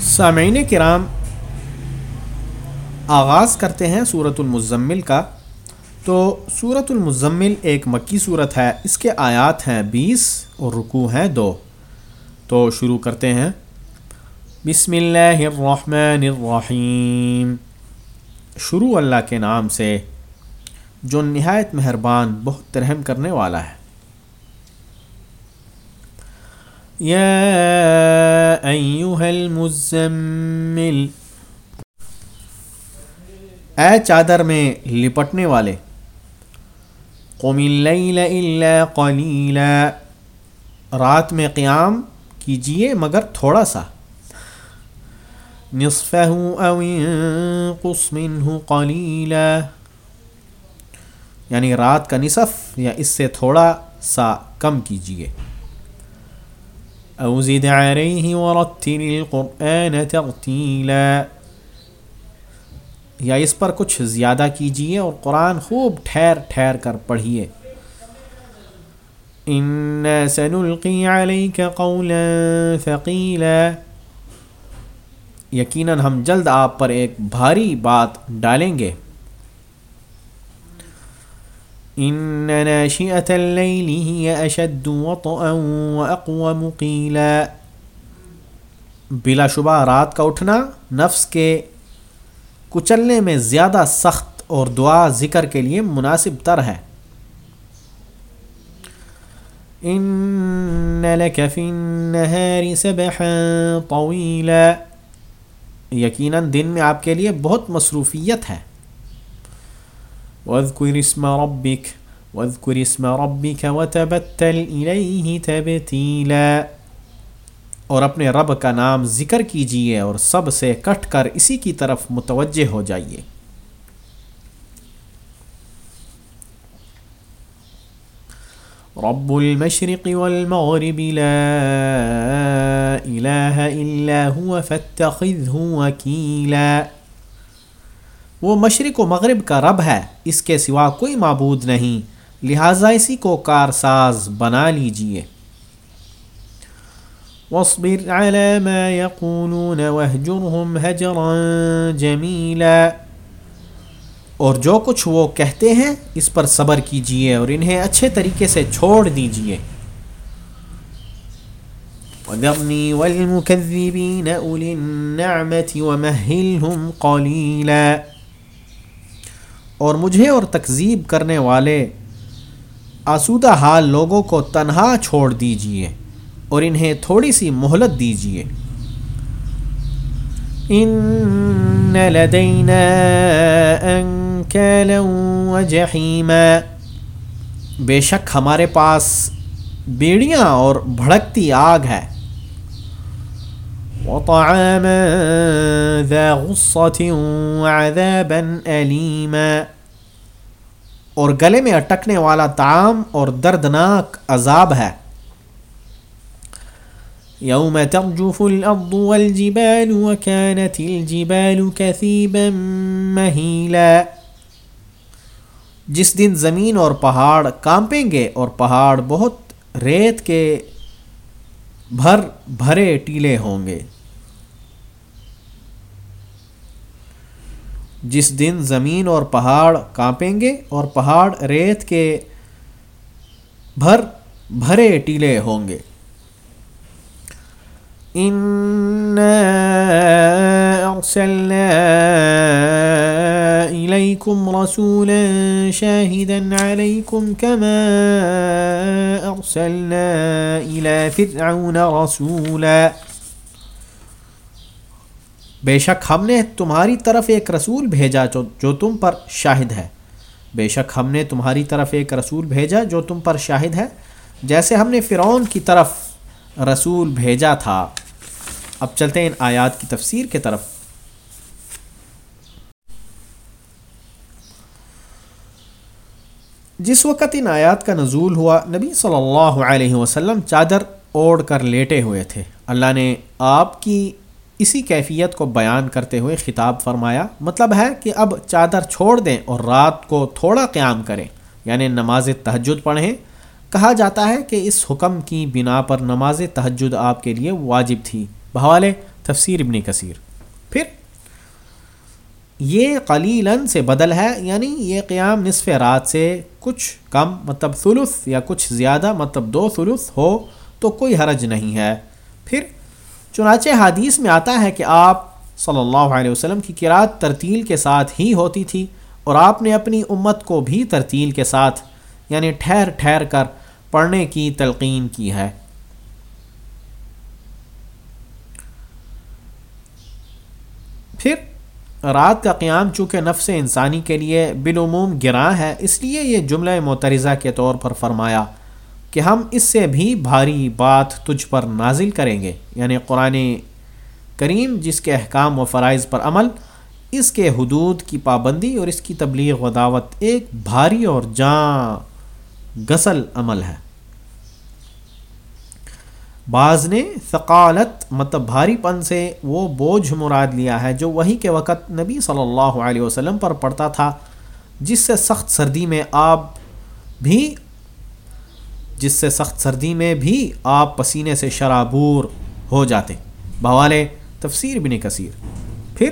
سامعین کرام، آغاز کرتے ہیں صورت المزمل کا۔ تو صورت المزمل ایک مکی صورت ہے، اس کے آیات ہیں بیس اور رکوع ہیں دو۔ تو شروع کرتے ہیں۔ بسم اللہ الرحمن الرحیم۔ شروع اللہ کے نام سے، جو نہایت مہربان، بہت رحم کرنے والا ہے۔ یا ایوہ المزمل. اے چادر میں لپٹنے والے، قم اللیل الا قلیلا رات میں قیام کیجیے مگر تھوڑا سا. نصفہ او انقص منہ قلیلا یعنی رات کا نصف یا اس سے تھوڑا سا کم کیجیے. او زد علیہ ورتل القرآن ترتیلا یا اس پر کچھ زیادہ کیجیے اور قرآن خوب ٹھہر ٹھہر کر پڑھیے ان سنلقی علیک قولا ثقیلا یقیناً ہم جلد آپ پر ایک بھاری بات ڈالیں گے۔ ان ناشئة الليل هي اشد وطئا واقوم قيلا بلا شبہ رات کا اٹھنا، نفس کے کچلنے میں زیادہ سخت اور دعا ذکر کے لیے مناسب تر ہے۔ ان لك في النهار سبحا طويلا۔ یقیناً دن میں آپ کے لیے بہت مصروفیت ہے۔ وَاذْكُرِ اسْمَ رَبِّكَ، وَاذْكُرِ اسْمَ رَبِّكَ وَتَبَتَّلْ إِلَيْهِ تَبْتِيلًا۔ اور اپنے رب کا نام ذکر کیجیے اور سب سے کٹ کر اسی کی طرف متوجہ ہو جائیے۔ رب المشرق والمغرب لا الہ الا هو فاتخذه وکیلا وہ مشرق و مغرب کا رب ہے، اس کے سوا کوئی معبود نہیں۔ لہٰذا اسی کو کارساز بنا لیجیے۔ واصبر على ما يقولون وهجرهم هجرا جميلا اور جو کچھ وہ کہتے ہیں، اس پر صبر کیجیے اور انہیں اچھے طریقے سے چھوڑ دیجیے۔ وَذَرْنِي وَالْمُكَذِّبِينَ أُولِي النَّعْمَةِ وَمَهِّلْهُمْ قَلِيلًا اور مجھے اور تکذیب کرنے والے آسودہ حال لوگوں کو تنہا چھوڑ دیجیے اور انہیں تھوڑی سی مہلت دیجیے ان لدینا انکالا وجحیما بے شک ہمارے پاس بیڑیاں اور بھڑکتی آگ ہے۔ وطعاما ذا غصة وعذابا أليما. اور گلے میں اٹکنے والا تعام اور دردناک عذاب ہے. يوم ترجف الأرض والجبال وكانت الجبال كثيبا مهيلا جس دن زمین اور پہاڑ کانپیں گے اور پہاڑ بہت ریت کے بھر بھرے ٹیلے ہوں گے۔ جس دن زمین اور پہاڑ کانپیں گے اور پہاڑ ریت کے بھر بھرے ٹیلے ہوں گے۔ ان ارسلنا اليكم رسولا شاهدا عليكم كما ارسلنا الى فرعون رسولا. بے شک ہم نے تمہاری طرف ایک رسول بھیجا جو تم پر شاہد ہے۔ بے شک ہم نے تمہاری طرف ایک رسول بھیجا جو تم پر شاہد ہے۔ جیسے ہم نے فرعون کی طرف رسول بھیجا تھا۔ اب چلتے ہیں ان آیات کی تفسیر کے طرف۔ جس وقت ان آیات کا نزول ہوا، نبی صلی اللہ علیہ وسلم چادر اوڑھ کر لیٹے ہوئے تھے۔ اللہ نے آپ کی اسی کیفیت کو بیان کرتے ہوئے خطاب فرمایا مطلب ہے کہ اب چادر چھوڑ دیں اور رات کو تھوڑا قیام کریں۔ یعنی نماز تہجد پڑھیں۔ کہا جاتا ہے کہ اس حکم کی بنا پر نماز تہجد آپ کے لیے واجب تھی۔ بحوالے تفسیر ابن کثیر۔ پھر، یہ قلیلاً سے بدل ہے یعنی یہ قیام نصف رات سے کچھ کم مطلب ثلث یا کچھ زیادہ مطلب دو ثلث ہو تو کوئی حرج نہیں ہے۔ پھر چنانچہ حدیث میں آتا ہے کہ آپ صلی اللہ علیہ وسلم کی قرآت ترتیل کے ساتھ ہی ہوتی تھی اور آپ نے اپنی امت کو بھی ترتیل کے ساتھ یعنی ٹھہر ٹھہر کر پڑھنے کی تلقین کی ہے۔ پھر رات کا قیام چونکہ نفس انسانی کے لیے بالعموم گراں ہے، اس لیے یہ جملہ مترزہ کے طور پر فرمایا کہ ہم اس سے بھی بھاری بات تجھ پر نازل کریں گے۔ یعنی قرآن کریم جس کے احکام و فرائض پر عمل، اس کے حدود کی پابندی اور اس کی تبلیغ و دعوت ایک بھاری اور جاں، غسل عمل ہے۔ بعض نے ثقالت مطلب بھاری پن سے وہ بوجھ مراد لیا ہے جو وہی کے وقت نبی صلی اللہ علیہ وسلم پر پڑتا تھا، جس سے سخت سردی میں آپ بھی، جس سے سخت سردی میں بھی آپ پسینے سے شرابور ہو جاتے۔ بوالے تفسیر بن کثیر۔ پھر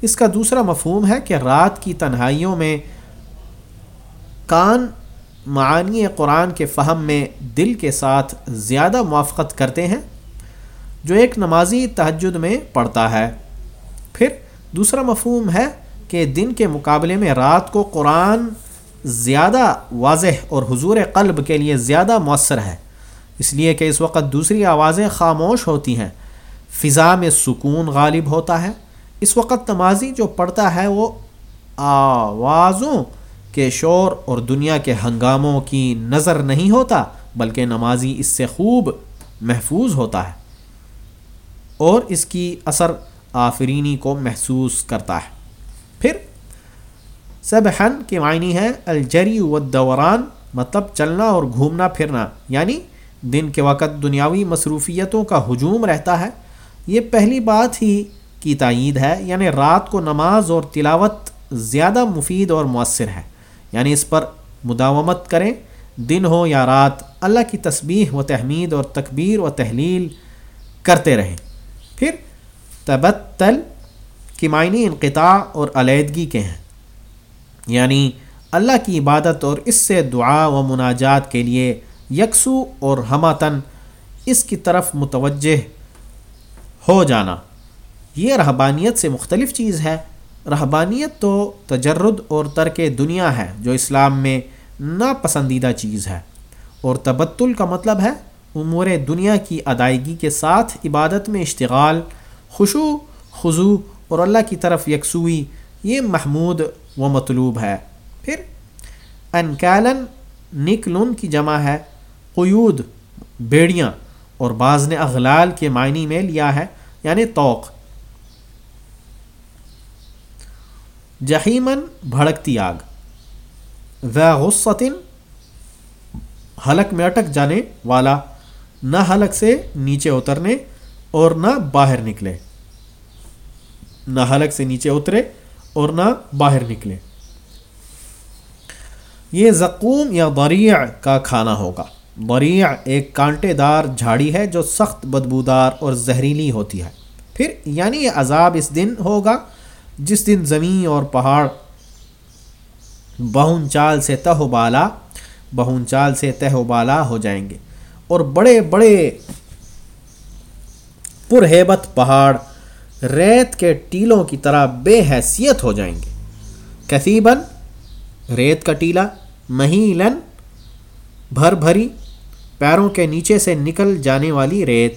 اس کا دوسرا مفہوم ہے کہ رات کی تنہائیوں میں کان معانی قرآن کے فہم میں دل کے ساتھ زیادہ موافقت کرتے ہیں، جو ایک نمازی تہجد میں پڑھتا ہے۔ پھر دوسرا مفہوم ہے کہ دن کے مقابلے میں رات کو قرآن زیادہ واضح اور حضور قلب کے لیے زیادہ مؤثر ہے۔ اس لیے کہ اس وقت دوسری آوازیں خاموش ہوتی ہیں، فضا میں سکون غالب ہوتا ہے۔ اس وقت نمازی جو پڑھتا ہے وہ آوازوں کے شور اور دنیا کے ہنگاموں کی نظر نہیں ہوتا، بلکہ نمازی اس سے خوب محفوظ ہوتا ہے اور اس کی اثر آفرینی کو محسوس کرتا ہے۔ پھر سب حن کے معنی ہے الجری و دوران مطلب چلنا اور گھومنا پھرنا یعنی دن کے وقت دنیاوی مصروفیتوں کا ہجوم رہتا ہے۔ یہ پہلی بات ہی کی تائید ہے یعنی رات کو نماز اور تلاوت زیادہ مفید اور مؤثر ہے۔ یعنی اس پر مداومت کریں۔ دن ہو یا رات، اللہ کی تسبیح و تحمید اور تکبیر و تحلیل کرتے رہیں۔ پھر تبتل کی معنی انقطاع اور علیحدگی کے ہیں۔ یعنی اللہ کی عبادت اور اس سے دعا و مناجات کے لیے یکسو اور ہماتن اس کی طرف متوجہ ہو جانا۔ یہ رہبانیت سے مختلف چیز ہے۔ رہبانیت تو تجرد اور ترک دنیا ہے جو اسلام میں ناپسندیدہ چیز ہے اور تبتل کا مطلب ہے امور دنیا کی ادائیگی کے ساتھ عبادت میں اشتغال خوشو خضو اور اللہ کی طرف یکسوئی، یہ محمود و مطلوب ہے۔ پھر انکیلن نکلن کی جمع ہے، قیود، بیڑیاں اور بعض نے اغلال کے معنی میں لیا ہے یعنی توق جہیمن بھڑکتی آگ۔ غصتن حلق میں اٹک جانے والا، نہ حلق سے نیچے اترنے اور نہ باہر نکلے۔ نہ حلق سے نیچے اترے اور نہ باہر نکلے۔ یہ زقوم یا بریع کا کھانا ہوگا۔ بریع ایک کانٹے دار جھاڑی ہے جو سخت بدبودار اور زہریلی ہوتی ہے۔ پھر یعنی یہ عذاب اس دن ہوگا جس دن زمین اور پہاڑ بہن چال سے تہ و بالا، بہن چال سے تہ و بالا ہو جائیں گے۔ اور بڑے بڑے پرہیبت پہاڑ ریت کے ٹیلوں کی طرح بے حیثیت ہو جائیں گے۔ کثیباً ریت کا ٹیلا مہیلن، بھر بھری، پیروں کے نیچے سے نکل جانے والی ریت۔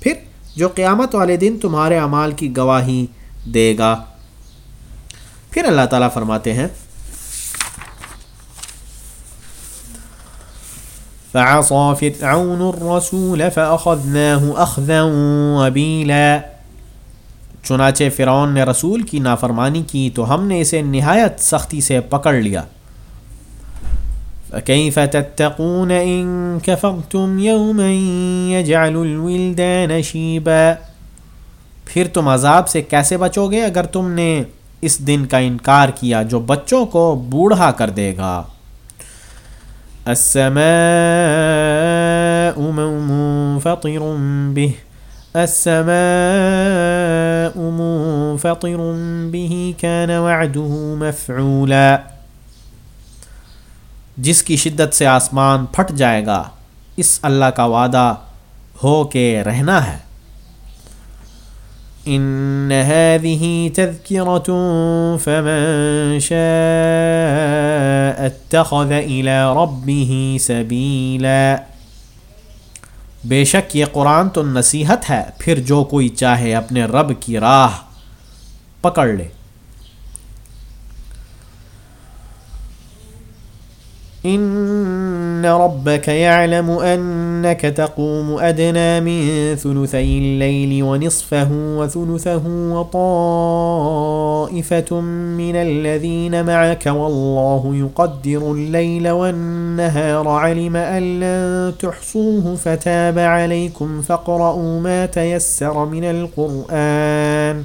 پھر جو قیامت والے دن تمہارے اعمال کی گواہی دے گا۔ پھر اللہ تعالیٰ فرماتے ہیں فرعون الرسول فأخذناه أخذا وبيلا۔ چنانچہ فرعون نے رسول کی نافرمانی کی تو ہم نے اسے نہایت سختی سے پکڑ لیا۔ فكيف تتقون إن كفرتم يوما يجعل الولدان شيبا۔ پھر تم عذاب سے کیسے بچو گے اگر تم نے اس دن کا انکار کیا جو بچوں کو بوڑھا کر دے گا۔ السماء منفطر به۔ السماء منفطر به كان وعده مفعولا۔ جس کی شدت سے آسمان پھٹ جائے گا، اس اللہ کا وعدہ ہو کے رہنا ہے۔ ان هذه تذكرة فمن شاء اتخذ الى ربه سبيلا۔ بے شک یہ قرآن تو نصیحت ہے، پھر جو کوئی چاہے اپنے رب کی راہ پکڑ لے۔ ان ان ربك يعلم انك تقوم ادنى من ثلثي الليل ونصفه وثلثه وطائفة من الذين معك والله يقدر الليل والنهار علم ان لن تحصوه فتاب عليكم فاقرؤوا ما تيسر من القرآن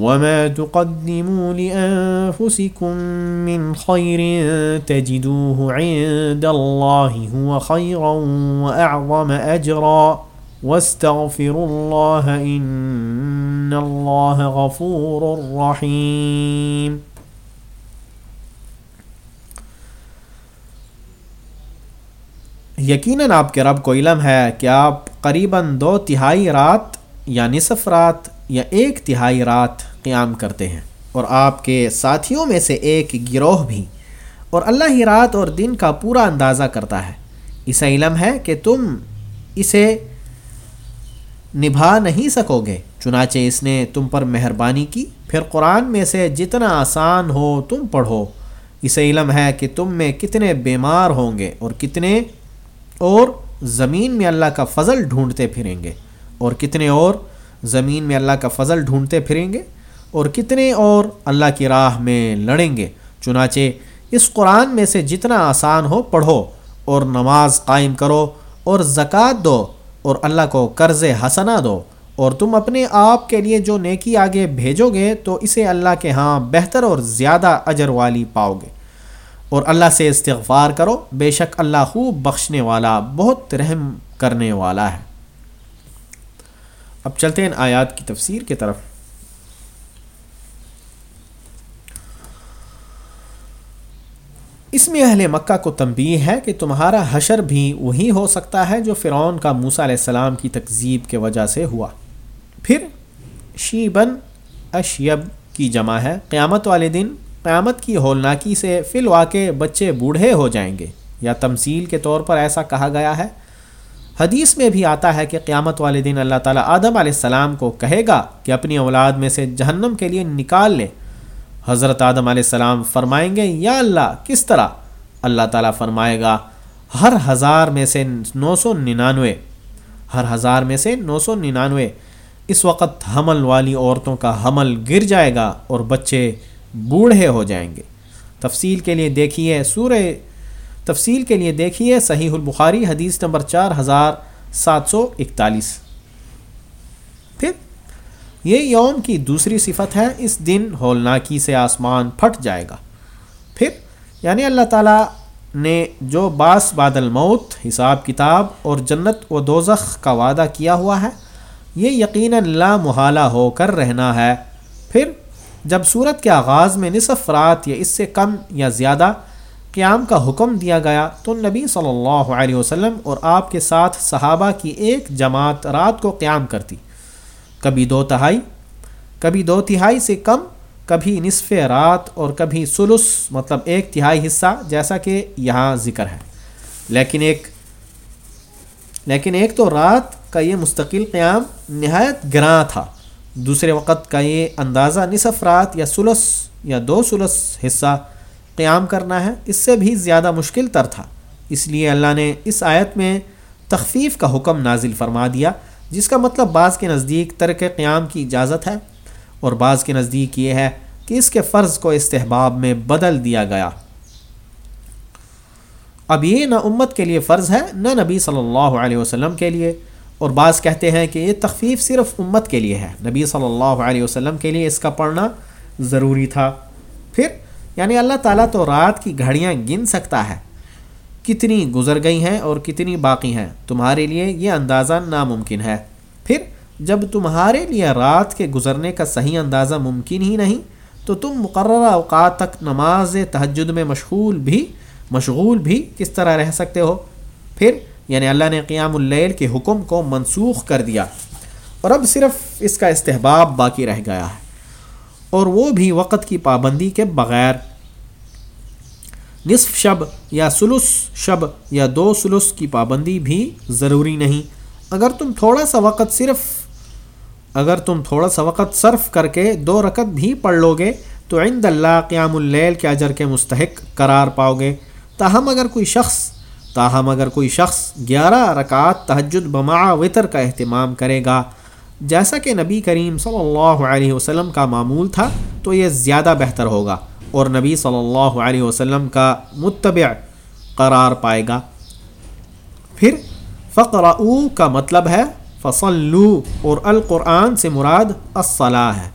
وما تقدموا لأنفسكم من خير تجدوه عند الله هو خيرا وأعظم أجرا واستغفروا الله إن الله غفور رحيم یقیناً آپ کے رب کو علم ہے کہ آپ قریباً دو تہائی رات یا نصف رات یا ایک تہائی رات قیام کرتے ہیں اور آپ کے ساتھیوں میں سے ایک گروہ بھی اور اللہ ہی رات اور دن کا پورا اندازہ کرتا ہے۔ اسے علم ہے کہ تم اسے نبھا نہیں سکو گے چنانچہ اس نے تم پر مہربانی کی۔ پھر قرآن میں سے جتنا آسان ہو تم پڑھو۔ اسے علم ہے کہ تم میں کتنے بیمار ہوں گے اور کتنے اور زمین میں اللہ کا فضل ڈھونڈتے پھریں گے اور کتنے اور زمین میں اللہ کا فضل ڈھونڈتے پھریں گے اور کتنے اور اللہ کی راہ میں لڑیں گے۔ چنانچہ اس قرآن میں سے جتنا آسان ہو پڑھو اور نماز قائم کرو اور زکوٰۃ دو اور اللہ کو قرض حسنا دو اور تم اپنے آپ کے لیے جو نیکی آگے بھیجو گے تو اسے اللہ کے ہاں بہتر اور زیادہ اجر والی پاؤ گے۔ اور اللہ سے استغفار کرو، بے شک اللہ خوب بخشنے والا، بہت رحم کرنے والا ہے۔ اب چلتے ہیں آیات کی تفسیر کی طرف۔ اس میں اہل مکہ کو تنبیہ ہے کہ تمہارا حشر بھی وہی ہو سکتا ہے جو فرعون کا موسا علیہ السلام کی تکذیب کے وجہ سے ہوا۔ پھر شیبن اشیب کی جمع ہے۔ قیامت والے دن، قیامت کی ہولناکی سے فی الواقع بچے بوڑھے ہو جائیں گے۔ یا تمثیل کے طور پر ایسا کہا گیا ہے حدیث میں بھی آتا ہے کہ قیامت والے دن اللہ تعالیٰ آدم علیہ السلام کو کہے گا کہ اپنی اولاد میں سے جہنم کے لیے نکال لے۔ حضرت آدم علیہ السلام فرمائیں گے، یا اللہ، کس طرح؟ اللہ تعالیٰ فرمائے گا، ہر ہزار میں سے نو سو ننانوے۔ ہر ہزار میں سے نو سو ننانوے۔ اس وقت حمل والی عورتوں کا حمل گر جائے گا اور بچے بوڑھے ہو جائیں گے۔ تفصیل کے لیے دیکھیے، سورہ تفصیل کے لیے دیکھیے صحیح البخاری حدیث نمبر چار ہزار سات سو اکتالیس۔ پھر، یہ یوم کی دوسری صفت ہے، اس دن ہولناکی سے آسمان پھٹ جائے گا۔ پھر یعنی اللہ تعالیٰ نے جو باس بادل موت حساب کتاب اور جنت و دوزخ کا وعدہ کیا ہوا ہے، یہ یقیناً لا محالہ ہو کر رہنا ہے۔ پھر، جب صورت کے آغاز میں نصف رات یا اس سے کم یا زیادہ قیام کا حکم دیا گیا تو نبی صلی اللہ علیہ وسلم اور آپ کے ساتھ صحابہ کی ایک جماعت رات کو قیام کرتی۔ کبھی دو تہائی، کبھی دو تہائی سے کم، کبھی نصف رات اور کبھی سلس مطلب ایک تہائی حصہ، جیسا کہ یہاں ذکر ہے۔ لیکن ایک لیکن ایک تو رات کا یہ مستقل قیام نہایت گراں تھا۔ دوسرے وقت کا یہ اندازہ نصف رات یا سلس یا دو سلس حصہ قیام کرنا ہے، اس سے بھی زیادہ مشکل تر تھا۔ اس لیے اللہ نے اس آیت میں تخفیف کا حکم نازل فرما دیا، جس کا مطلب بعض کے نزدیک ترک قیام کی اجازت ہے اور بعض کے نزدیک یہ ہے کہ اس کے فرض کو استحباب میں بدل دیا گیا۔ اب یہ نہ امت کے لیے فرض ہے، نہ نبی صلی اللہ علیہ وسلم کے لیے۔ اور بعض کہتے ہیں کہ یہ تخفیف صرف امت کے لیے ہے۔ نبی صلی اللہ علیہ وسلم کے لیے اس کا پڑھنا ضروری تھا۔ پھر یعنی اللہ تعالیٰ تو رات کی گھڑیاں گن سکتا ہے۔ کتنی گزر گئی ہیں اور کتنی باقی ہیں۔ تمہارے لیے یہ اندازہ ناممکن ہے۔ پھر جب تمہارے لیے رات کے گزرنے کا صحیح اندازہ ممکن ہی نہیں، تو تم مقررہ اوقات تک نماز تہجد میں مشغول بھی مشغول بھی کس طرح رہ سکتے ہو؟ پھر یعنی اللہ نے قیام اللیل کے حکم کو منسوخ کر دیا۔ اور اب صرف اس کا استحباب باقی رہ گیا ہے۔ اور وہ بھی وقت کی پابندی کے بغیر۔ نصف شب یا سلس شب یا دو سلس کی پابندی بھی ضروری نہیں۔ اگر تم تھوڑا سا وقت صرف، اگر تم تھوڑا سا وقت صرف کر کے دو رکت بھی پڑھ لو گے، تو عند اللہ قیام اللیل کے اجر کے مستحق قرار پاؤ گے۔ تاہم اگر کوئی شخص، تاہم اگر کوئی شخص گیارہ رکعت تہجد بما وطر کا اہتمام کرے گا جیسا کہ نبی کریم صلی اللہ علیہ وسلم کا معمول تھا تو یہ زیادہ بہتر ہوگا اور نبی صلی اللہ علیہ وسلم کا متبع قرار پائے گا۔ پھر فقر کا مطلب ہے فصلو اور القرآن سے مراد الصلاح ہے۔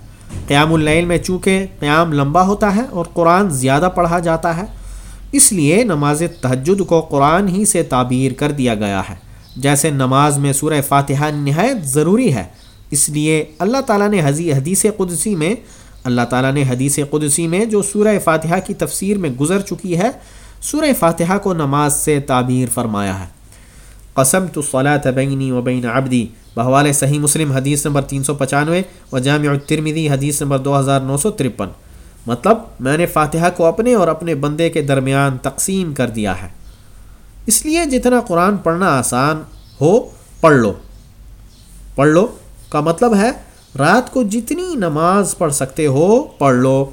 قیام اللیل میں چونکہ قیام لمبا ہوتا ہے اور قرآن زیادہ پڑھا جاتا ہے، اس لیے نماز تہجد کو قرآن ہی سے تعبیر کر دیا گیا ہے۔ جیسے نماز میں سورہ فاتحہ نہایت ضروری ہے اس لیے اللہ تعالیٰ نے حدیث قدسی میں اللہ تعالیٰ نے حدیث قدسی میں جو سورہ فاتحہ کی تفسیر میں گزر چکی ہے، سورہ فاتحہ کو نماز سے تعبیر فرمایا ہے۔ قسم تو صلاح بینی و بین ابدی بحوال صحیح مسلم، حدیث نمبر تین سو پچانوے و جامع الترمذی، حدیث نمبر دو ہزار نو سو ترپن۔ مطلب میں نے فاتحہ کو اپنے اور اپنے بندے کے درمیان تقسیم کر دیا ہے۔ اس لیے جتنا قرآن پڑھنا آسان ہو، پڑھ لو۔ پڑھ لو۔ کا مطلب ہے رات کو جتنی نماز پڑھ سکتے ہو، پڑھ لو۔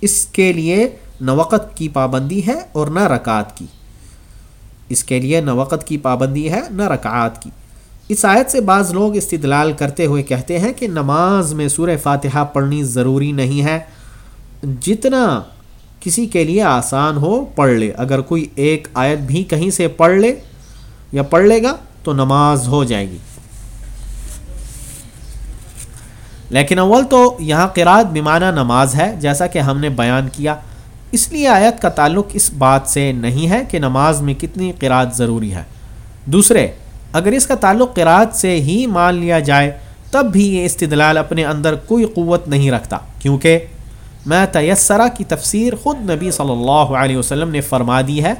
اس کے لیے نہ وقت کی پابندی ہے اور نہ رکعت کی۔ اس کے لیے نہ وقت کی پابندی ہے، نہ رکعات کی۔ اس آیت سے بعض لوگ استدلال کرتے ہوئے کہتے ہیں کہ نماز میں سور فاتحہ پڑھنی ضروری نہیں ہے۔ جتنا کسی کے لیے آسان ہو، پڑھ لے۔ اگر کوئی ایک آیت بھی کہیں سے پڑھ لے یا پڑھ لے گا تو نماز ہو جائے گی۔ لیکن اول تو یہاں قرآد بیمانہ نماز ہے، جیسا کہ ہم نے بیان کیا۔ اس لیے آیت کا تعلق اس بات سے نہیں ہے کہ نماز میں کتنی قرآد ضروری ہے۔ دوسرے، اگر اس کا تعلق قرآد سے ہی مان لیا جائے، تب بھی یہ استدلال اپنے اندر کوئی قوت نہیں رکھتا۔ کیونکہ میں تیسرا کی تفسیر خود نبی صلی اللہ علیہ وسلم نے فرما دی ہے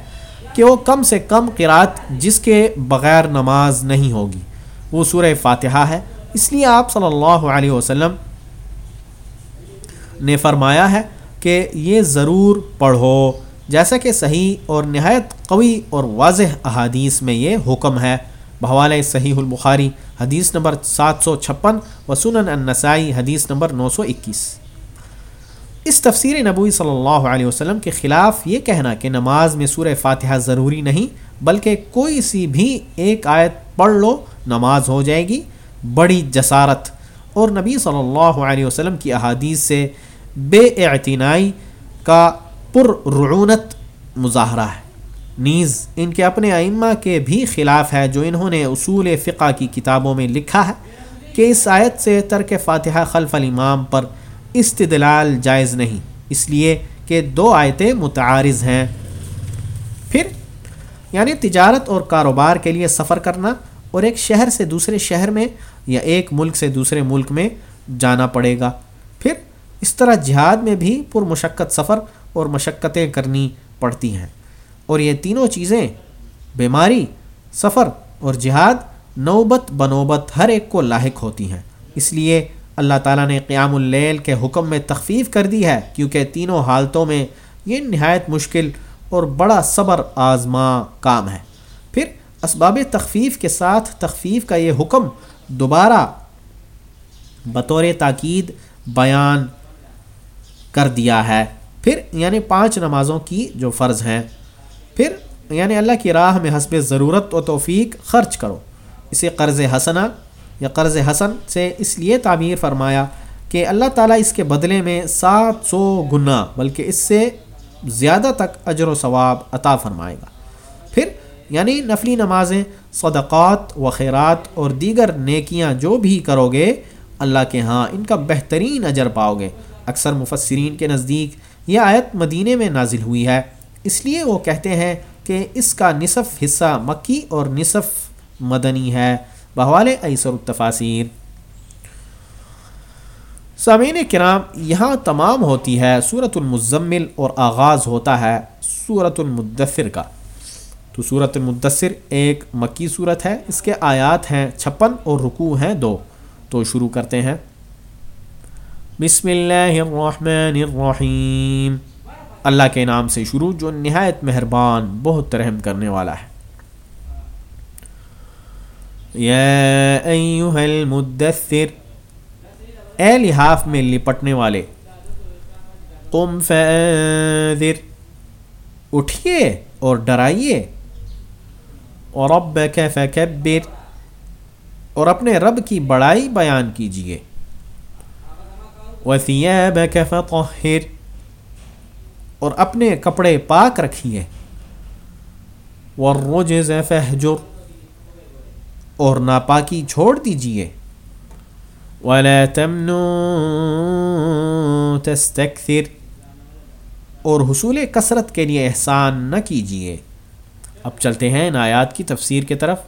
کہ وہ کم سے کم قرآت جس کے بغیر نماز نہیں ہوگی۔ وہ سورہ فاتحہ ہے۔ اس لیے آپ صلی اللہ علیہ وسلم نے فرمایا ہے کہ یہ ضرور پڑھو۔ جیسا کہ صحیح اور نہایت قوی اور واضح احادیث میں یہ حکم ہے۔ بحوال صحیح البخاری، حدیث نمبر سات سو چھپن و سنن النسائی، حدیث نمبر نو سو اکیس۔ اس تفسیر نبوی صلی اللہ علیہ وسلم کے خلاف یہ کہنا کہ نماز میں سورہ فاتحہ ضروری نہیں، بلکہ کوئی سی بھی ایک آیت پڑھ لو، نماز ہو جائے گی۔ بڑی جسارت اور نبی صلی اللہ علیہ وسلم کی احادیث سے بے اعتنائی کا پر رعونت مظاہرہ ہے۔ نیز ان کے اپنے ائمہ کے بھی خلاف ہے جو انہوں نے اصول فقہ کی کتابوں میں لکھا ہے کہ اس آیت سے ترک فاتحہ خلف الامام پر استدلال جائز نہیں۔ اس لیے کہ دو آیتیں متعارض ہیں۔ پھر یعنی تجارت اور کاروبار کے لیے سفر کرنا اور ایک شہر سے دوسرے شہر میں یا ایک ملک سے دوسرے ملک میں جانا پڑے گا۔ پھر اس طرح جہاد میں بھی پر مشقت سفر اور مشقتیں کرنی پڑتی ہیں۔ اور یہ تینوں چیزیں، بیماری، سفر اور جہاد، نوبت بنوبت ہر ایک کو لاحق ہوتی ہیں۔ اس لیے اللہ تعالیٰ نے قیام اللیل کے حکم میں تخفیف کر دی ہے، کیونکہ تینوں حالتوں میں یہ نہایت مشکل اور بڑا صبر آزما کام ہے۔ پھر اسباب تخفیف کے ساتھ تخفیف کا یہ حکم دوبارہ بطور تاکید بیان کر دیا ہے۔ پھر یعنی پانچ نمازوں کی جو فرض ہیں، پھر یعنی اللہ کی راہ میں حسب ضرورت و توفیق خرچ کرو۔ اسے قرض حسنہ یا قرض حسن سے اس لیے تعبیر فرمایا کہ اللہ تعالیٰ اس کے بدلے میں سات سو گنا بلکہ اس سے زیادہ تک اجر و ثواب عطا فرمائے گا۔ پھر یعنی نفلی نمازیں، صدقات و خیرات اور دیگر نیکیاں جو بھی کرو گے، اللہ کے ہاں ان کا بہترین اجر پاؤ گے۔ اکثر مفسرین کے نزدیک یہ آیت مدینہ میں نازل ہوئی ہے۔ اس لیے وہ کہتے ہیں کہ اس کا نصف حصہ مکی اور نصف مدنی ہے۔ بحوال ایسر التفاصیر سامعین کرام، یہاں تمام ہوتی ہے صورت المزمل اور آغاز ہوتا ہے صورت المدثر کا۔ تو صورت المدثر ایک مکی صورت ہے۔ اس کے آیات ہیں چھپن اور رکوع ہیں دو۔ تو شروع کرتے ہیں۔ بسم اللہ الرحمن الرحیم۔ اللہ کے نام سے شروع، جو نہایت مہربان، بہت رحم کرنے والا ہے۔ یا ایوہ المدثر، اے لحاف میں لپٹنے والے، قم فانذر اٹھئے اور ڈرائیے۔ اور ربک فکبر۔ اور اپنے رب کی بڑائی بیان کیجیے وثیابک فطہر۔ اور اپنے کپڑے پاک رکھیے والرجز فہجر۔ اور ناپاکی چھوڑ دیجیے ولا تمنو تستکثر۔ اور حصول کثرت کے لیے احسان نہ کیجیے اب چلتے ہیں ان آیات کی تفسیر کی طرف۔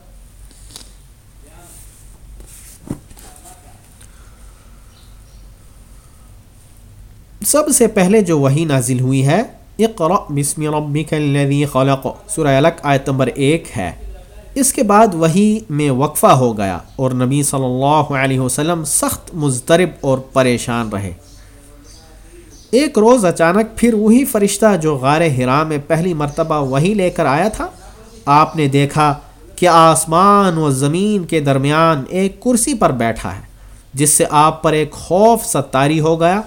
سب سے پہلے جو وہی نازل ہوئی ہے، اقرأ بسم ربک الذی خلق۔ سورہ الک آیت نمبر ایک ہے۔ اس کے بعد وہی میں وقفہ ہو گیا اور نبی صلی اللہ علیہ وسلم سخت مضطرب اور پریشان رہے۔ ایک روز اچانک پھر وہی فرشتہ جو غار ہرا میں پہلی مرتبہ وہی لے کر آیا تھا۔ آپ نے دیکھا کہ آسمان و زمین کے درمیان ایک کرسی پر بیٹھا ہے، جس سے آپ پر ایک خوف ستاری ہو گیا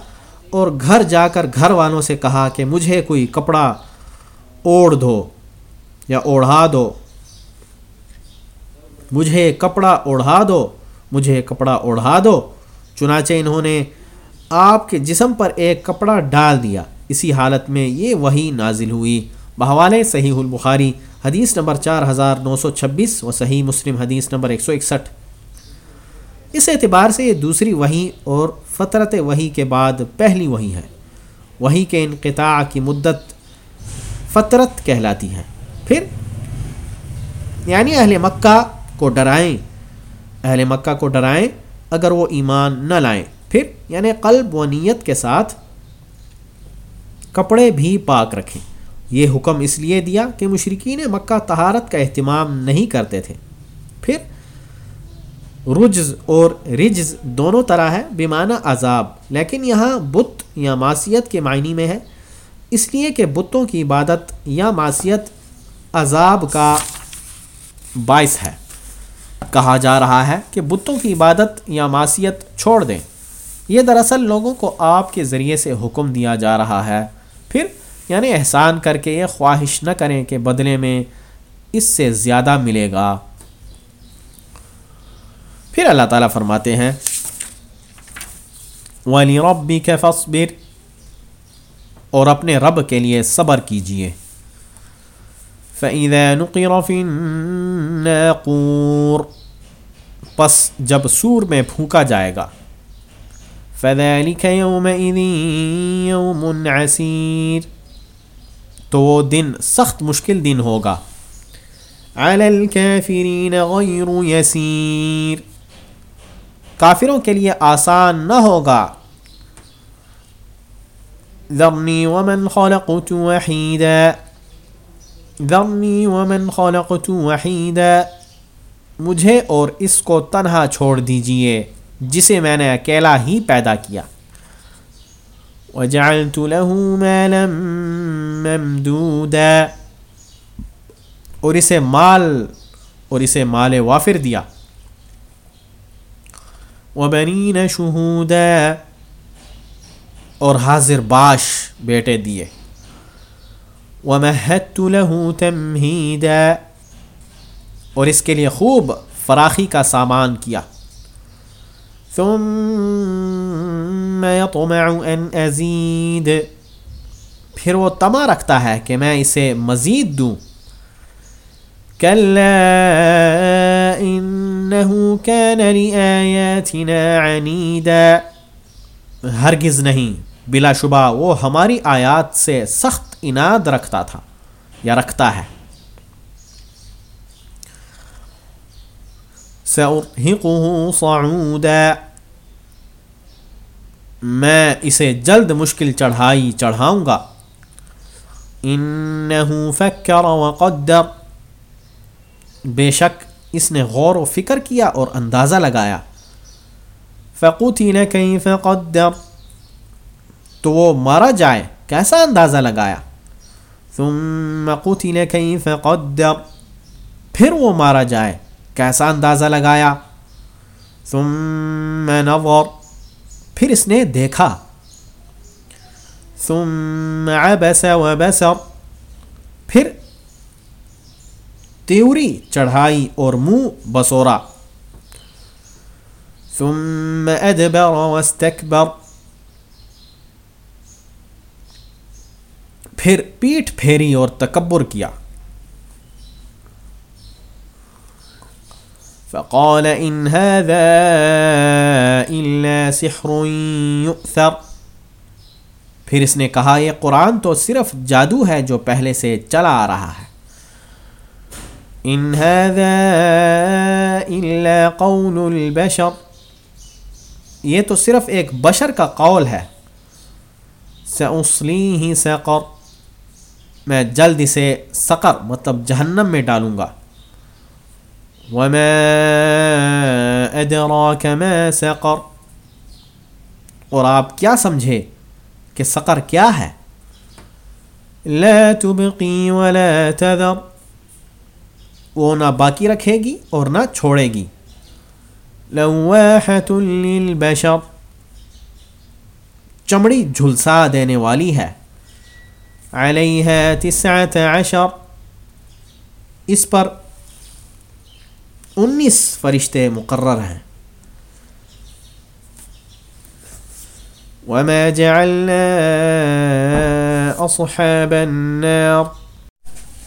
اور گھر جا کر گھر والوں سے کہا کہ مجھے کوئی کپڑا اوڑھ دو یا اوڑھا دو۔ مجھے کپڑا اوڑھا دو، مجھے کپڑا اوڑھا دو۔ چنانچہ انہوں نے آپ کے جسم پر ایک کپڑا ڈال دیا۔ اسی حالت میں یہ وہی نازل ہوئی۔ بحوالے صحیح البخاری حدیث نمبر چار ہزار نو سو چھبیس و صحیح مسلم حدیث نمبر ایک سو اکسٹھ۔ اس اعتبار سے یہ دوسری وہی اور فطرت وہی کے بعد پہلی وہی ہے۔ وہی کے انقطاع کی مدت فطرت کہلاتی ہے۔ پھر یعنی اہل مکہ کو ڈرائیں۔ اہل مکہ کو ڈرائیں اگر وہ ایمان نہ لائیں۔ پھر یعنی قلب و نیت کے ساتھ کپڑے بھی پاک رکھیں۔ یہ حکم اس لیے دیا کہ مشرقین مکہ تہارت کا اہتمام نہیں کرتے تھے۔ پھر رجز اور رجز دونوں طرح ہے بیمانہ عذاب۔ لیکن یہاں بت یا معاشیت کے معنی میں ہے۔ اس لیے کہ بتوں کی عبادت یا معاشیت عذاب کا باعث ہے۔ کہا جا رہا ہے کہ بتوں کی عبادت یا معاشیت چھوڑ دیں۔ یہ دراصل لوگوں کو آپ کے ذریعے سے حکم دیا جا رہا ہے۔ پھر یعنی احسان کر کے یہ خواہش نہ کریں کہ بدلے میں اس سے زیادہ ملے گا۔ پھر اللہ تعالیٰ فرماتے ہیں ولی ربی کے فصبر اور اپنے رب کے لیے صبر کیجیے فَإِذَا نُقِرَ فِي النَّاقُورِ۔ پس جب سور میں پھونکا جائے گا۔ فَذَلِكَ يَوْمَئِذٍ يَوْمٌ عَسِيرٌ۔ تو وہ دن سخت مشکل دن ہوگا۔ عَلَى الْكَافِرِينَ غَيْرُ يَسِيرٌ۔ کافروں کے لیے آسان نہ ہوگا۔ ذَرْنِي وَمَنْ خَلَقُتُ وَحِيدًا۔ ذَرْنِي وَمَنْ خَلَقْتُ وَحِيدًا۔ مجھے اور اس کو تنہا چھوڑ دیجیے، جسے میں نے اکیلا ہی پیدا کیا۔ وَجَعَلْتُ لَهُ مَالًا مَمْدُودًا۔ اور اسے مال، اور اسے مال وافر دیا۔ وَبَنِينَ شُهُودًا اور حاضر باش بیٹے دیے۔ ومهدت له تمهیدا اور اس کے لیے خوب فراخی کا سامان کیا۔ ثم يطمع ان ازید پھر وہ تما رکھتا ہے کہ میں اسے مزید دوں۔ كلا انه كان لآياتنا عنيدا۔ ہرگز نہیں۔ بلا شبہ وہ ہماری آیات سے سخت اناد رکھتا تھا یا رکھتا ہے۔ سأرهقه صعودا۔ میں اسے جلد مشکل چڑھائی چڑھاؤں گا۔ انہو فکر وقدر بے شک اس نے غور و فکر کیا اور اندازہ لگایا۔ فقتل کیف قدر۔ تو وہ مارا جائے، کیسا اندازہ لگایا؟ ثم قتل کیف قدر۔ پھر وہ مارا جائے، کیسا اندازہ لگایا؟ ثم نظر۔ پھر اس نے دیکھا۔ ثم عبس وبسر۔ پھر تیوری چڑھائی اور منہ بسورا۔ ثم ادبر واستكبر پھر پیٹ پھیری اور تکبر کیا۔ فقال ان هذا الا سحر يؤثر۔ پھر اس نے کہا، یہ قرآن تو صرف جادو ہے جو پہلے سے چلا آ رہا ہے۔ ان هذا الا قول البشر۔ یہ تو صرف ایک بشر کا قول ہے۔ سأصلیہ سقر۔ میں جلد اسے سقر مطلب جہنم میں ڈالوں گا۔ وما ادراک ما سقر اور آپ کیا سمجھے کہ سقر کیا ہے؟ لا تبقی ولا تذر وہ نہ باقی رکھے گی اور نہ چھوڑے گی۔ لواحت للبشر چمڑی جھلسا دینے والی ہے۔ علیہ تسعت عشر۔ اس پر انیس فرشتے مقرر ہیں۔ وما جعلنا أصحاب النار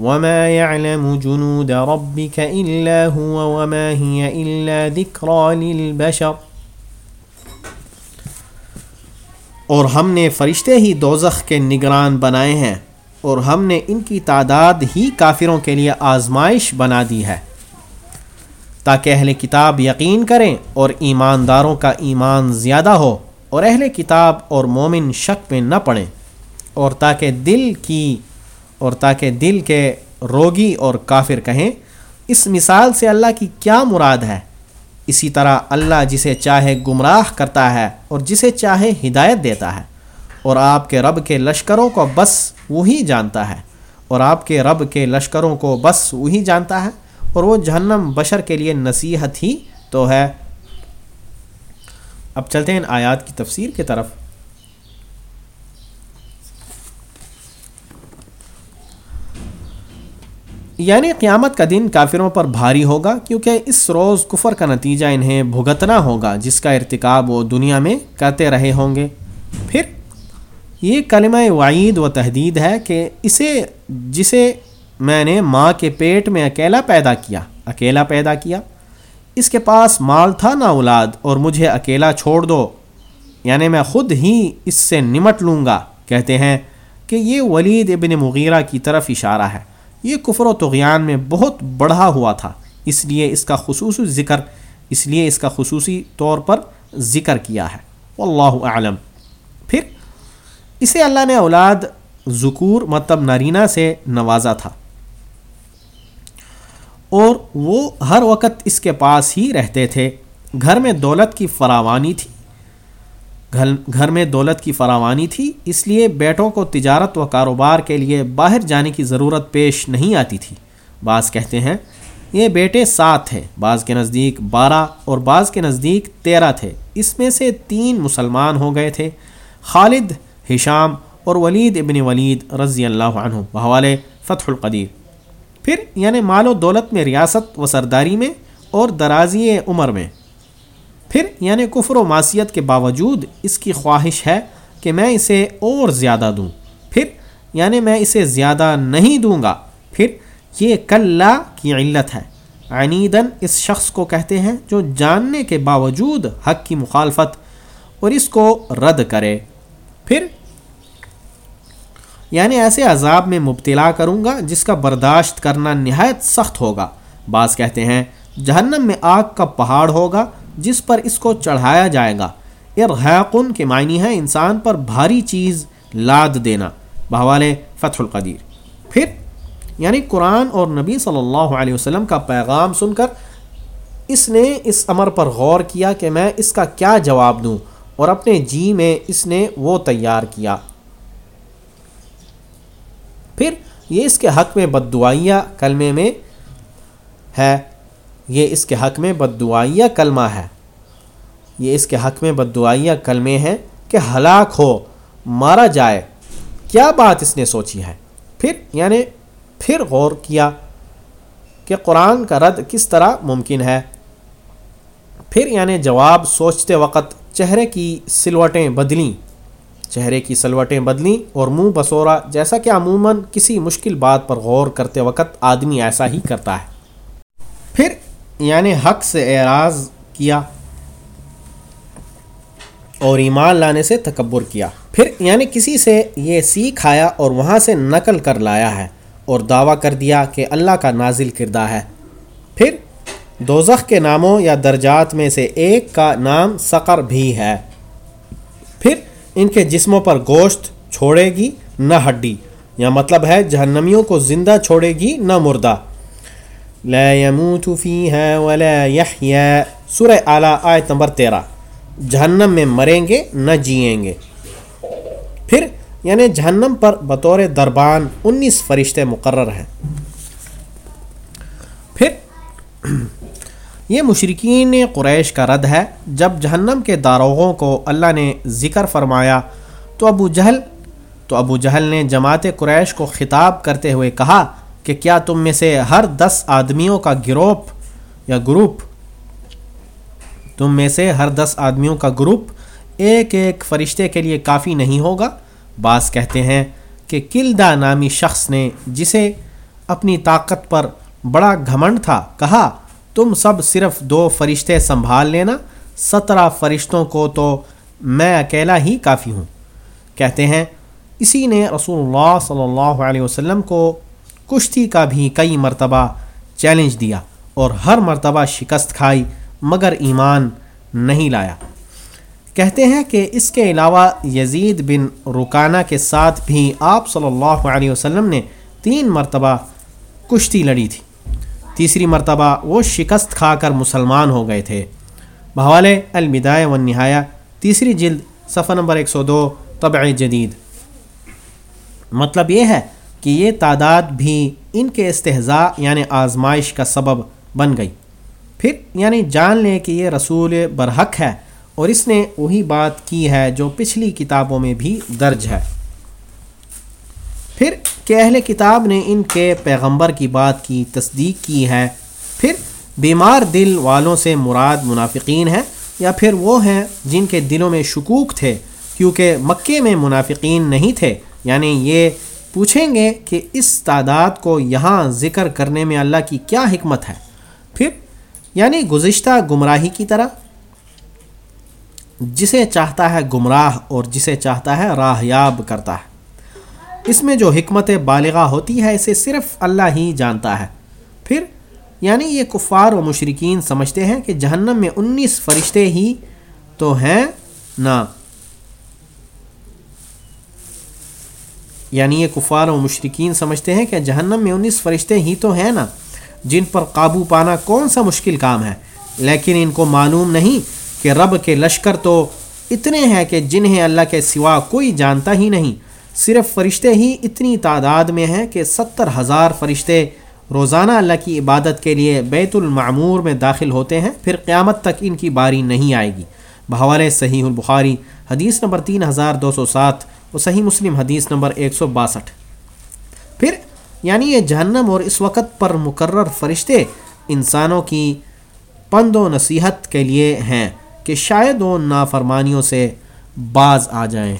وما يعلم جنود ربك إلا هو وما هي إلا ذكرى للبشر اور ہم نے فرشتے ہی دوزخ کے نگران بنائے ہیں اور ہم نے ان کی تعداد ہی کافروں کے لیے آزمائش بنا دی ہے۔ تاکہ اہل کتاب یقین کریں اور ایمانداروں کا ایمان زیادہ ہو اور اہل کتاب اور مومن شک میں نہ پڑیں اور تاکہ دل کی اور تاکہ دل کے روگی اور کافر کہیں، اس مثال سے اللہ کی کیا مراد ہے؟ اسی طرح اللہ جسے چاہے گمراہ کرتا ہے اور جسے چاہے ہدایت دیتا ہے۔ اور آپ کے رب کے لشکروں کو بس وہی جانتا ہے۔ اور آپ کے رب کے لشکروں کو بس وہی جانتا ہے۔ اور وہ جہنم بشر کے لیے نصیحت ہی تو ہے۔ اب چلتے ہیں آیات کی تفسیر کی طرف۔ یعنی قیامت کا دن کافروں پر بھاری ہوگا کیونکہ اس روز کفر کا نتیجہ انہیں بھگتنا ہوگا، جس کا ارتکاب وہ دنیا میں کرتے رہے ہوں گے۔ پھر یہ کلمہ وعید و تحدید ہے کہ اسے، جسے میں نے ماں کے پیٹ میں اکیلا پیدا کیا، اکیلا پیدا کیا۔ اس کے پاس مال تھا نہ اولاد، اور مجھے اکیلا چھوڑ دو۔ یعنی میں خود ہی اس سے نمٹ لوں گا۔ کہتے ہیں کہ یہ ولید ابن مغیرہ کی طرف اشارہ ہے۔ یہ کفر و تغیان میں بہت بڑھا ہوا تھا۔ اس لیے اس کا خصوصی ذکر، اس لیے اس کا خصوصی طور پر ذکر کیا ہے۔ واللہ اعلم۔ پھر اسے اللہ نے اولاد ذکور مطلب نارینہ سے نوازا تھا۔ اور وہ ہر وقت اس کے پاس ہی رہتے تھے۔ گھر میں دولت کی فراوانی تھی۔ گھر گھر میں دولت کی فراوانی تھی، اس لیے بیٹوں کو تجارت و کاروبار کے لیے باہر جانے کی ضرورت پیش نہیں آتی تھی۔ بعض کہتے ہیں، یہ بیٹے سات تھے، بعض کے نزدیک بارہ اور بعض کے نزدیک تیرہ تھے۔ اس میں سے تین مسلمان ہو گئے تھے، خالد، ہشام اور ولید ابن ولید رضی اللہ عنہ۔ بحوالے فتح القدیر۔ پھر یعنی مال و دولت میں ریاست و سرداری میں اور درازی عمر میں۔ پھر یعنی کفر و معصیت کے باوجود اس کی خواہش ہے کہ میں اسے اور زیادہ دوں۔ پھر یعنی میں اسے زیادہ نہیں دوں گا۔ پھر یہ کل کی علت ہے۔ عنیدن اس شخص کو کہتے ہیں جو جاننے کے باوجود حق کی مخالفت اور اس کو رد کرے۔ پھر یعنی ایسے عذاب میں مبتلا کروں گا جس کا برداشت کرنا نہایت سخت ہوگا۔ بعض کہتے ہیں جہنم میں آگ کا پہاڑ ہوگا۔ جس پر اس کو چڑھایا جائے گا۔ ارحاقن کے معنی ہے انسان پر بھاری چیز لاد دینا۔ بحوالے فتح القدیر۔ پھر یعنی قرآن اور نبی صلی اللہ علیہ وسلم کا پیغام سن کر اس نے اس امر پر غور کیا کہ میں اس کا کیا جواب دوں اور اپنے جی میں اس نے وہ تیار کیا۔ پھر، یہ اس کے حق میں بد دعائیہ کلمے میں ہے۔ یہ اس کے حق میں بد دعائیہ کلمہ ہے۔ یہ اس کے حق میں بد دعائیہ کلمے ہیں کہ ہلاک ہو، مارا جائے۔ کیا بات اس نے سوچی ہے؟ پھر یعنی پھر غور کیا کہ قرآن کا رد کس طرح ممکن ہے۔ پھر یعنی جواب سوچتے وقت چہرے کی سلوٹیں بدلیں۔ چہرے کی سلوٹیں بدلیں اور منہ بسورا، جیسا کہ عموماً کسی مشکل بات پر غور کرتے وقت آدمی ایسا ہی کرتا ہے۔ پھر یعنی حق سے اعراض کیا اور ایمان لانے سے تکبر کیا۔ پھر یعنی کسی سے یہ سیکھ آیا اور وہاں سے نقل کر لایا ہے اور دعویٰ کر دیا کہ اللہ کا نازل کردہ ہے۔ پھر دوزخ کے ناموں یا درجات میں سے ایک کا نام سقر بھی ہے۔ پھر ان کے جسموں پر گوشت چھوڑے گی، نہ ہڈی۔ یا مطلب ہے جہنمیوں کو زندہ چھوڑے گی، نہ مردہ۔ لا يموت فيها ولا يحيا۔ سورہ اعلیٰ آیت نمبر تیرہ۔ جہنم میں مریں گے، نہ جئیں گے۔ پھر یعنی جہنم پر بطور دربان انیس فرشتے مقرر ہیں۔ پھر، یہ مشرقین قریش کا رد ہے۔ جب جہنم کے داروغوں کو اللہ نے ذکر فرمایا، تو ابو جہل، تو ابو جہل نے جماعت قریش کو خطاب کرتے ہوئے کہا کہ کیا تم میں سے ہر دس آدمیوں کا گروپ یا گروپ؟ تم میں سے ہر دس آدمیوں کا گروپ ایک ایک فرشتے کے لیے کافی نہیں ہوگا؟ بعض کہتے ہیں کہ کلدہ نامی شخص نے جسے اپنی طاقت پر بڑا گھمنڈ تھا کہا، تم سب صرف دو فرشتے سنبھال لینا، سترہ فرشتوں کو تو میں اکیلا ہی کافی ہوں۔ کہتے ہیں، اسی نے رسول اللہ صلی اللہ علیہ وسلم کو کشتی کا بھی کئی مرتبہ چیلنج دیا اور ہر مرتبہ شکست کھائی، مگر ایمان نہیں لایا۔ کہتے ہیں کہ اس کے علاوہ یزید بن رکانہ کے ساتھ بھی آپ صلی اللہ علیہ وسلم نے تین مرتبہ کشتی لڑی تھی۔ تیسری مرتبہ وہ شکست کھا کر مسلمان ہو گئے تھے۔ بحوال الوداع و نہایا تیسری جلد، صفحہ نمبر ایک سو دو، طبع جدید۔ مطلب یہ ہے کہ یہ تعداد بھی ان کے استحضاء یعنی آزمائش کا سبب بن گئی۔ پھر یعنی جان لیں کہ یہ رسول برحق ہے اور اس نے وہی بات کی ہے جو پچھلی کتابوں میں بھی درج ہے۔ پھر کہ اہل کتاب نے ان کے پیغمبر کی بات کی تصدیق کی ہے۔ پھر بیمار دل والوں سے مراد منافقین ہیں یا پھر وہ ہیں جن کے دلوں میں شکوک تھے کیونکہ مکے میں منافقین نہیں تھے۔ یعنی یہ پوچھیں گے کہ اس تعداد کو یہاں ذکر کرنے میں اللہ کی کیا حکمت ہے۔ پھر یعنی گزشتہ گمراہی کی طرح، جسے چاہتا ہے گمراہ اور جسے چاہتا ہے راہ یاب کرتا ہے۔ اس میں جو حکمت بالغہ ہوتی ہے، اسے صرف اللہ ہی جانتا ہے۔ پھر یعنی یہ کفار و مشرقین سمجھتے ہیں کہ جہنم میں انیس فرشتے ہی تو ہیں نا یعنی یہ کفار و مشرقین سمجھتے ہیں کہ جہنم میں انیس فرشتے ہی تو ہیں نا، جن پر قابو پانا کون سا مشکل کام ہے۔ لیکن ان کو معلوم نہیں کہ رب کے لشکر تو اتنے ہیں کہ جنہیں اللہ کے سوا کوئی جانتا ہی نہیں۔ صرف فرشتے ہی اتنی تعداد میں ہیں کہ ستر ہزار فرشتے روزانہ اللہ کی عبادت کے لیے بیت المعمور میں داخل ہوتے ہیں، پھر قیامت تک ان کی باری نہیں آئے گی۔ بہوال صحیح البخاری، حدیث نمبر تین ہزار دو سو سات۔ اور صحیح مسلم حدیث نمبر ایک سو باسٹھ۔ پھر یعنی یہ جہنم اور اس وقت پر مقرر فرشتے انسانوں کی پند و نصیحت کے لیے ہیں کہ شاید وہ نافرمانیوں سے باز آ جائیں۔